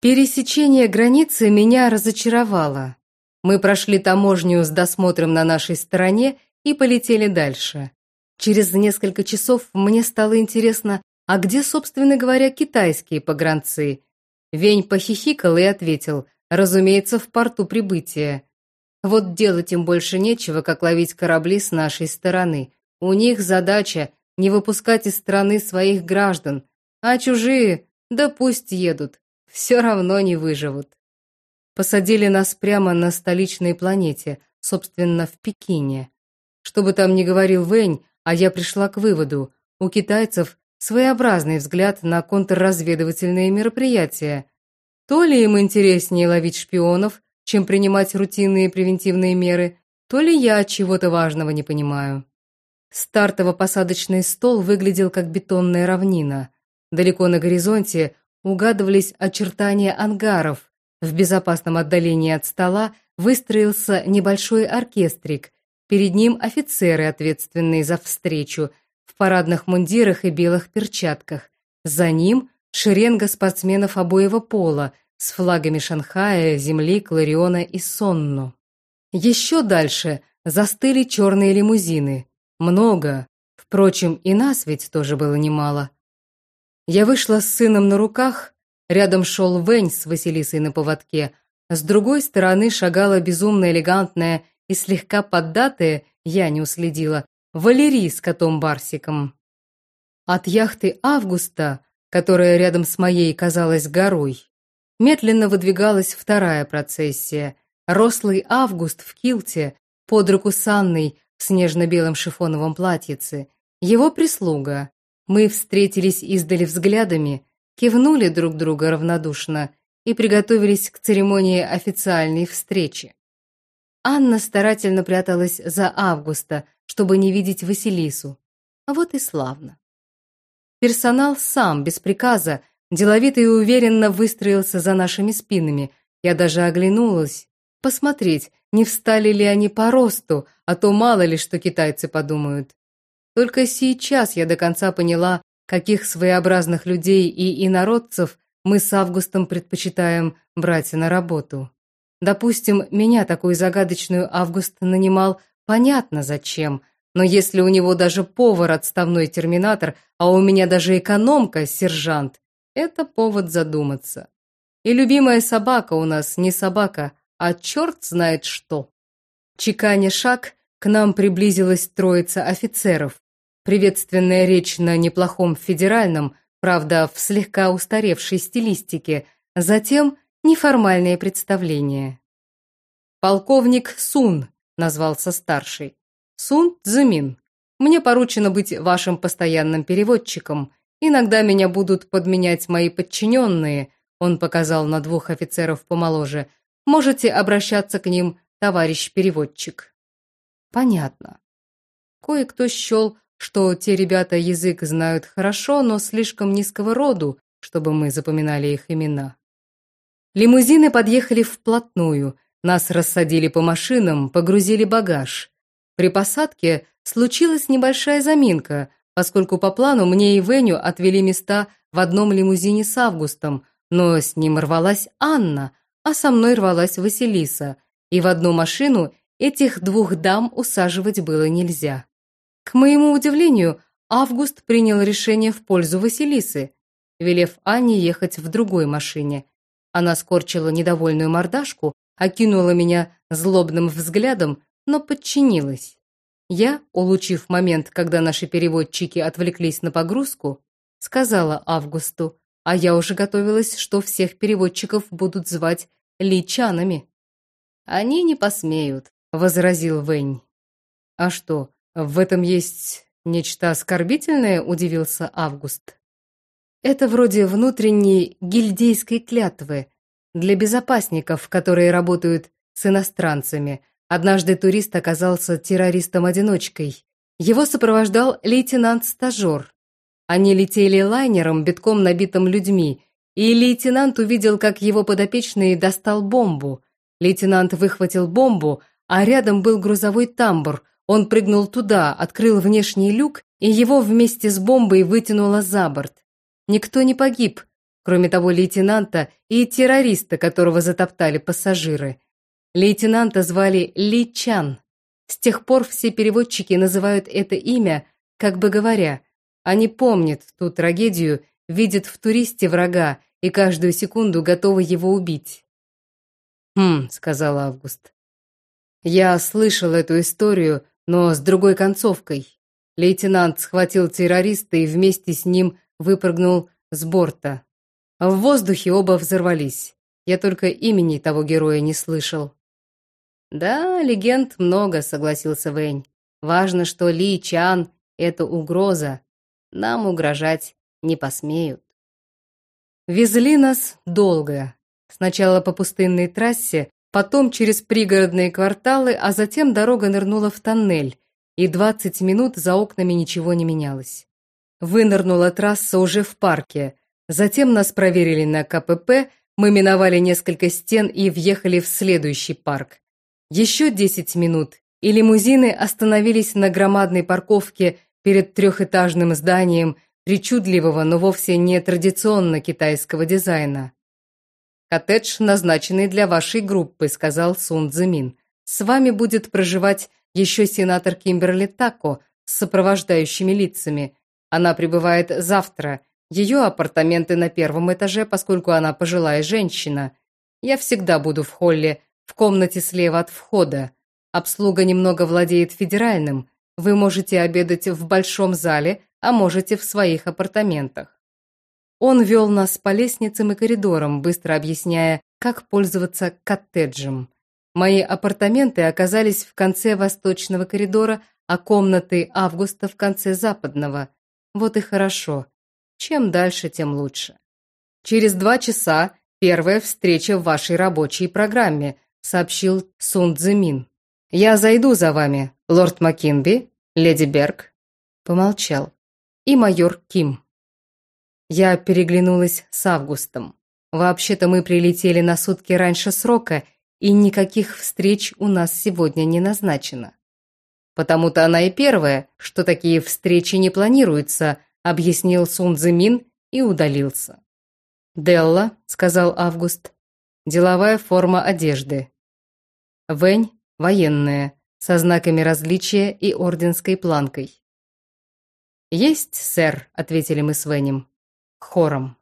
Пересечение границы меня разочаровало. Мы прошли таможню с досмотром на нашей стороне и полетели дальше. Через несколько часов мне стало интересно, а где, собственно говоря, китайские погранцы? Вень похихикал и ответил, разумеется, в порту прибытия. Вот делать им больше нечего, как ловить корабли с нашей стороны. У них задача не выпускать из страны своих граждан, а чужие, да пусть едут все равно не выживут. Посадили нас прямо на столичной планете, собственно, в Пекине. Что бы там ни говорил Вэнь, а я пришла к выводу, у китайцев своеобразный взгляд на контрразведывательные мероприятия. То ли им интереснее ловить шпионов, чем принимать рутинные превентивные меры, то ли я чего-то важного не понимаю. Стартово-посадочный стол выглядел как бетонная равнина. Далеко на горизонте угадывались очертания ангаров. В безопасном отдалении от стола выстроился небольшой оркестрик. Перед ним офицеры, ответственные за встречу, в парадных мундирах и белых перчатках. За ним шеренга спортсменов обоего пола с флагами Шанхая, Земли, Клариона и Сонну. Еще дальше застыли черные лимузины. Много. Впрочем, и нас ведь тоже было немало. Я вышла с сыном на руках, рядом шел Вэнь с Василисой на поводке, с другой стороны шагала безумно элегантная и слегка поддатая, я не уследила, Валерий с котом-барсиком. От яхты Августа, которая рядом с моей казалась горой, медленно выдвигалась вторая процессия. Рослый Август в килте, под руку с Анной в снежно-белом шифоновом платьице, его прислуга, мы встретились издали взглядами, кивнули друг друга равнодушно и приготовились к церемонии официальной встречи. Анна старательно пряталась за Августа, чтобы не видеть Василису. А вот и славно. Персонал сам, без приказа, деловито и уверенно выстроился за нашими спинами. Я даже оглянулась, посмотреть, не встали ли они по росту, а то мало ли что китайцы подумают. Только сейчас я до конца поняла, каких своеобразных людей и инородцев мы с Августом предпочитаем брать на работу. Допустим, меня такую загадочную Август нанимал понятно зачем, но если у него даже повар отставной терминатор, а у меня даже экономка сержант, это повод задуматься. И любимая собака у нас не собака, а черт знает что. Чеканя шаг, к нам приблизилась троица офицеров. Приветственная речь на неплохом федеральном, правда, в слегка устаревшей стилистике, затем неформальное представление. «Полковник Сун», — назвался старший. «Сун Цзимин. Мне поручено быть вашим постоянным переводчиком. Иногда меня будут подменять мои подчиненные», — он показал на двух офицеров помоложе. «Можете обращаться к ним, товарищ переводчик». «Понятно». Кое-кто счел, что те ребята язык знают хорошо, но слишком низкого роду, чтобы мы запоминали их имена. Лимузины подъехали вплотную, нас рассадили по машинам, погрузили багаж. При посадке случилась небольшая заминка, поскольку по плану мне и Веню отвели места в одном лимузине с Августом, но с ним рвалась Анна, а со мной рвалась Василиса, и в одну машину этих двух дам усаживать было нельзя. К моему удивлению, Август принял решение в пользу Василисы, велев Анне ехать в другой машине. Она скорчила недовольную мордашку, окинула меня злобным взглядом, но подчинилась. Я, улучив момент, когда наши переводчики отвлеклись на погрузку, сказала Августу, а я уже готовилась, что всех переводчиков будут звать личанами. «Они не посмеют», — возразил Вэнь. «А что, «В этом есть нечто оскорбительное?» – удивился Август. «Это вроде внутренней гильдейской клятвы для безопасников, которые работают с иностранцами. Однажды турист оказался террористом-одиночкой. Его сопровождал лейтенант-стажер. Они летели лайнером, битком набитым людьми, и лейтенант увидел, как его подопечный достал бомбу. Лейтенант выхватил бомбу, а рядом был грузовой тамбур – он прыгнул туда, открыл внешний люк, и его вместе с бомбой вытянуло за борт. Никто не погиб, кроме того лейтенанта и террориста, которого затоптали пассажиры. Лейтенанта звали Ли Чан. С тех пор все переводчики называют это имя, как бы говоря, они помнят ту трагедию, видят в туристе врага и каждую секунду готовы его убить. «Хм», — сказал Август. «Я слышал эту историю, но с другой концовкой. Лейтенант схватил террориста и вместе с ним выпрыгнул с борта. В воздухе оба взорвались. Я только имени того героя не слышал. Да, легенд много, согласился Вэнь. Важно, что Ли Чан — это угроза. Нам угрожать не посмеют. Везли нас долго. Сначала по пустынной трассе, потом через пригородные кварталы, а затем дорога нырнула в тоннель, и 20 минут за окнами ничего не менялось. Вынырнула трасса уже в парке. Затем нас проверили на КПП, мы миновали несколько стен и въехали в следующий парк. Еще 10 минут, и лимузины остановились на громадной парковке перед трехэтажным зданием причудливого, но вовсе не традиционно китайского дизайна. «Коттедж, назначенный для вашей группы», — сказал Сун Цзимин. «С вами будет проживать еще сенатор Кимберли Тако с сопровождающими лицами. Она прибывает завтра. Ее апартаменты на первом этаже, поскольку она пожилая женщина. Я всегда буду в холле, в комнате слева от входа. Обслуга немного владеет федеральным. Вы можете обедать в большом зале, а можете в своих апартаментах. Он вел нас по лестницам и коридорам, быстро объясняя, как пользоваться коттеджем. Мои апартаменты оказались в конце восточного коридора, а комнаты Августа в конце западного. Вот и хорошо. Чем дальше, тем лучше. Через два часа первая встреча в вашей рабочей программе, сообщил Сун Цзимин. Я зайду за вами, лорд Маккинби, леди Берг. Помолчал. И майор Ким. Я переглянулась с Августом. Вообще-то мы прилетели на сутки раньше срока – и никаких встреч у нас сегодня не назначено. Потому-то она и первая, что такие встречи не планируются, объяснил Сун Цзимин и удалился. «Делла», — сказал Август, — «деловая форма одежды». Вэнь — военная, со знаками различия и орденской планкой. «Есть, сэр», — ответили мы с Венем, хором.